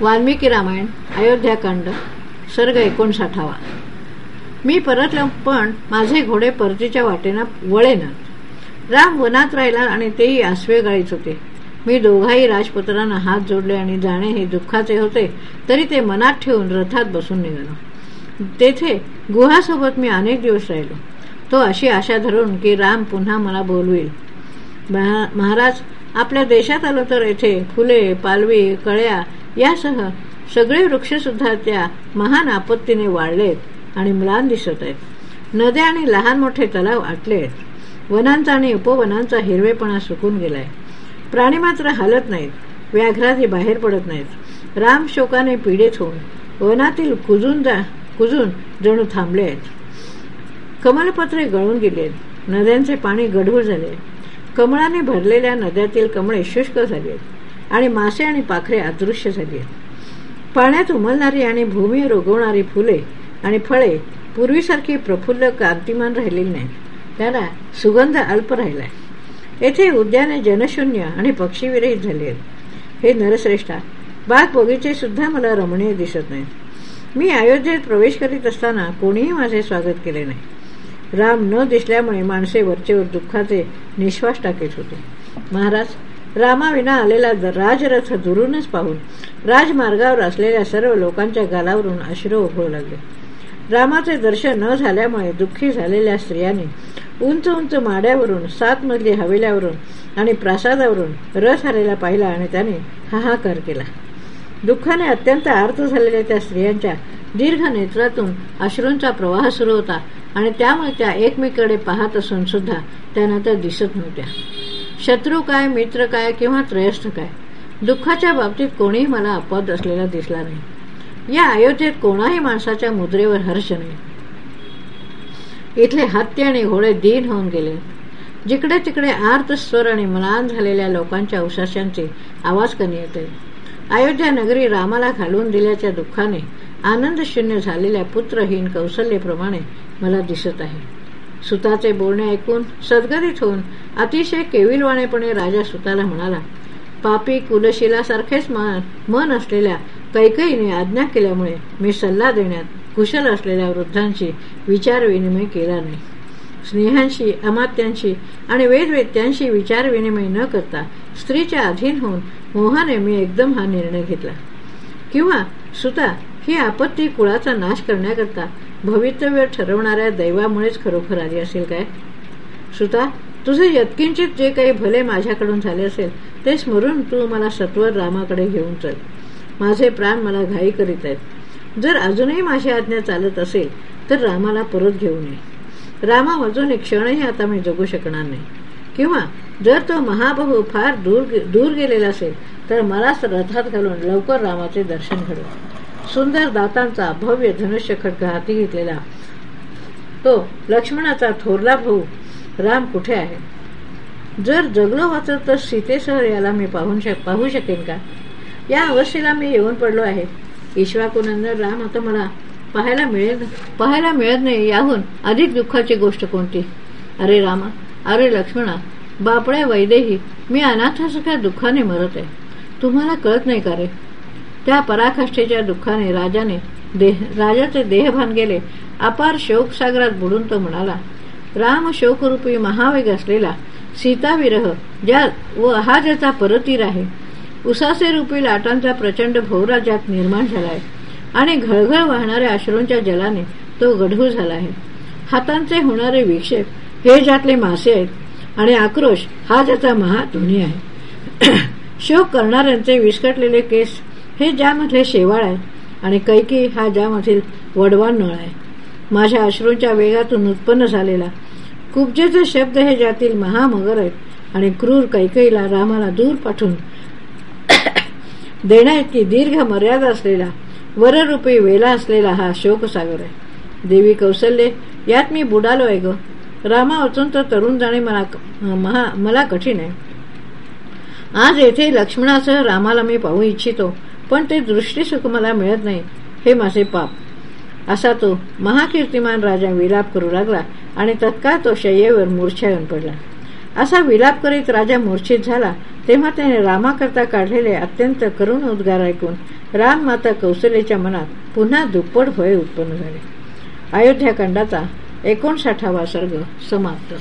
वाल्मिकी रामायण अयोध्याकांड सर्ग एकोणसाठावा. मी परतलो पण माझे घोडे परतीच्या वाटेनं वळेनात राम वनात राहिला आणि तेही आसवे गाळीत होते. मी दोघाही राजपुत्रांना हात जोडले आणि जाणे हे दुःखाचे होते तरी ते मनात ठेवून रथात बसून निघालो. तेथे गुहासोबत मी अनेक दिवस राहिलो. तो अशी आशा धरून की राम पुन्हा मला बोलवेल. महाराज आपल्या देशात आलो तर येथे फुले पालवी कळ्या यासह सगळे वृक्षसुद्धा त्या महान आपत्तीने वाढलेत आणि म्लान दिसत आहेत. नद्या आणि लहान मोठे तलाव आटले आहेत वनांचा आणि उपवनांचा हिरवेपणा सुकून गेलाय. प्राणी मात्र हलत नाहीत. व्याघ्रातही बाहेर पडत नाहीत. राम शोकाने पीडित होऊन वनातील कुजून जा कुजून जणू थांबले आहेत. कमलपत्रे गळून गेले नद्यांचे पाणी गढूळ झाले. कमळाने भरलेल्या नद्यातील कमळे शुष्क झाली आणि मासे आणि पाखरे अदृश्य झाली आहेत. पाण्यात उमलणारी आणि भूमी रोगवणारी फुले आणि फळे पूर्वीसारखी प्रफुल्ल कांतिमान राहिलेली नाही त्याला सुगंध अल्प राहिलाय. येथे उद्याने जनशून्य आणि पक्षीविरहित झाली आहेत. हे नरश्रेष्ठा बाग बगीचे सुद्धा मला रमणीय दिसत नाहीत. मी अयोध्येत प्रवेश करीत असताना कोणीही माझे स्वागत केले नाही. राम न दिसल्यामुळे माणसे वरचेवर दुःखाचे निश्वास टाकीत होते. महाराज रामाविना आलेला राजरथ दुरूनच पाहून राजमार्गावर असलेल्या सर्व लोकांच्या गालावरून अश्रू उभवू लागले. रामाचे दर्शन न झाल्यामुळे दुःखी झालेल्या स्त्रियांनी उंच उंच माड्यावरून सात मजली हवेल्यावरून आणि प्रासादावरून रस आलेला पाहिला आणि त्याने हाहाकार केला. दुःखाने अत्यंत आर्त झालेल्या त्या स्त्रियांच्या दीर्घ नेत्रातून अश्रूंचा प्रवाह सुरू होता आणि त्यामुळे त्या एकमेकडे पाहत असून सुद्धा त्यांना त्या दिसत नव्हत्या. शत्रू काय मित्र काय किंवा त्रयस्थ काय? दुःखाच्या बाबतीत कोणीही मला अपवाद असलेला दिसला नाही. या अयोध्येत कोणाही माणसाच्या मुद्रेवर हर्ष नाही. इथले हत्ती आणि घोडे दीन होऊन गेले. जिकडे तिकडे आर्त स्वर आणि मलान झालेल्या लोकांच्या उशाशांचे आवाज कमी येते. अयोध्या नगरी रामाला घालून दिल्याच्या दुःखाने आनंदशून्य झालेल्या पुत्रहीन कौशल्यप्रमाणे मला दिसत आहे. सुताचे बोलणे ऐकून सद्गदित होऊन अतिशय केविलवाणेपणे राजा सुताला म्हणाला पापी कुलशिलासारखेच मन असलेल्या कैकईने आज्ञा केल्यामुळे मी सल्ला देण्यात कुशल असलेल्या वृद्धांशी विचारविनिमय केला नाही. स्नेहांशी अमात्यांशी आणि वेदवेत्यांशी विचारविनिमय न करता स्त्रीच्या अधीन होऊन मोहाने मी एकदम हा निर्णय घेतला. किंवा सुता ही आपत्ती कुळाचा नाश करण्याकरता भवितव्य ठरवणाऱ्या दैवामुळेच खरोखर आली असेल काय? सुता तुझे यत्किंचित जे काही भले माझ्याकडून झाले असेल ते स्मरून तू मला सत्वर रामाकडे घेऊन चल. माझे प्राण मला घाई करीत आहेत. जर अजूनही माझी आज्ञा चालत असेल तर रामाला परत घेऊन ये. रामा अजून एक क्षणही आता मी जगू शकणार नाही. किंवा जर तो महाबहू फार दूर दूर गेलेला असेल तर मलाच रथात घालून लवकर रामाचे दर्शन घडव. सुंदर दातांचा भव्य धनुष्य खडका हाती घेतलेला तो लक्ष्मणाचा थोरला भाऊ राम कुठे आहे? जर जगलो वाचत तर सीतेसह याला मी पाहून शक पाहू शकेन का? या अवस्थेला मी येऊन पडलो आहे. ईश्वाकुनंदन राम आता मला पाहायला मिळेल पाहायला मिळत नाही याहून अधिक दुःखाची गोष्ट कोणती? अरे रामा अरे लक्ष्मणा बापड्या वैदेही मी अनाथासारख्या दुःखाने मरत आहे. तुम्हाला कळत नाही का रे? त्या पराकाष्ठेच्या दुःखाने राजाने देह राजाचे देहभान गेले अपार शोकसागरात बुडून तो म्हणाला राम शोकरूपी महावेग असलेला सीताविरह ज्या व हा ज्याचा परतीर आहे. उसासे रूपी लाटांचा प्रचंड भोवरा ज्यात निर्माण झालाय. आणि घळघळ वाहणाऱ्या अश्रूंच्या जलाने तो गढू झाला आहे हातांचे होणारे विक्षेप हे ज्यातले मासे आहेत आणि आक्रोश हा ज्याचा महाध्वनी आहे. शोक करणाऱ्यांचे विस्कटलेले केस हे ज्यामध्ये शेवाळ आहे आणि कैकी हा ज्यामधील वडवान नळ आहे. माझ्या अश्रूंच्या वेगातून उत्पन्न झालेला कुब्जेचे शब्द हे ज्यातील महामगर आहेत आणि क्रूर कैकईला रामाला दूर पाठवून देण्याची दीर्घ मर्यादा असलेला वररूपी वेला असलेला हा शोकसागर आहे. देवी कौशल्य यात मी बुडालो आहे ग. रामा वाचून तर तरुण जाणे मला मला कठीण आहे. आज येथे लक्ष्मणासह रामाला मी पाहू इच्छितो. पण ते दृष्टीसुख मला मिळत नाही. हे माझे पाप. असा तो महाकीर्तिमान राजा विलाप करू लागला आणि तत्काळ तो शय्येवर मूर्छा येऊन पडला. असा विलाप करीत राजा मूर्छित झाला. तेव्हा त्याने रामाकरता काढलेले अत्यंत करुण उद्गार ऐकून राम माता कौशल्याच्या मनात पुन्हा दुप्पट भय उत्पन्न झाले. अयोध्याखंडाचा एकोणसाठावा सर्ग समाप्त.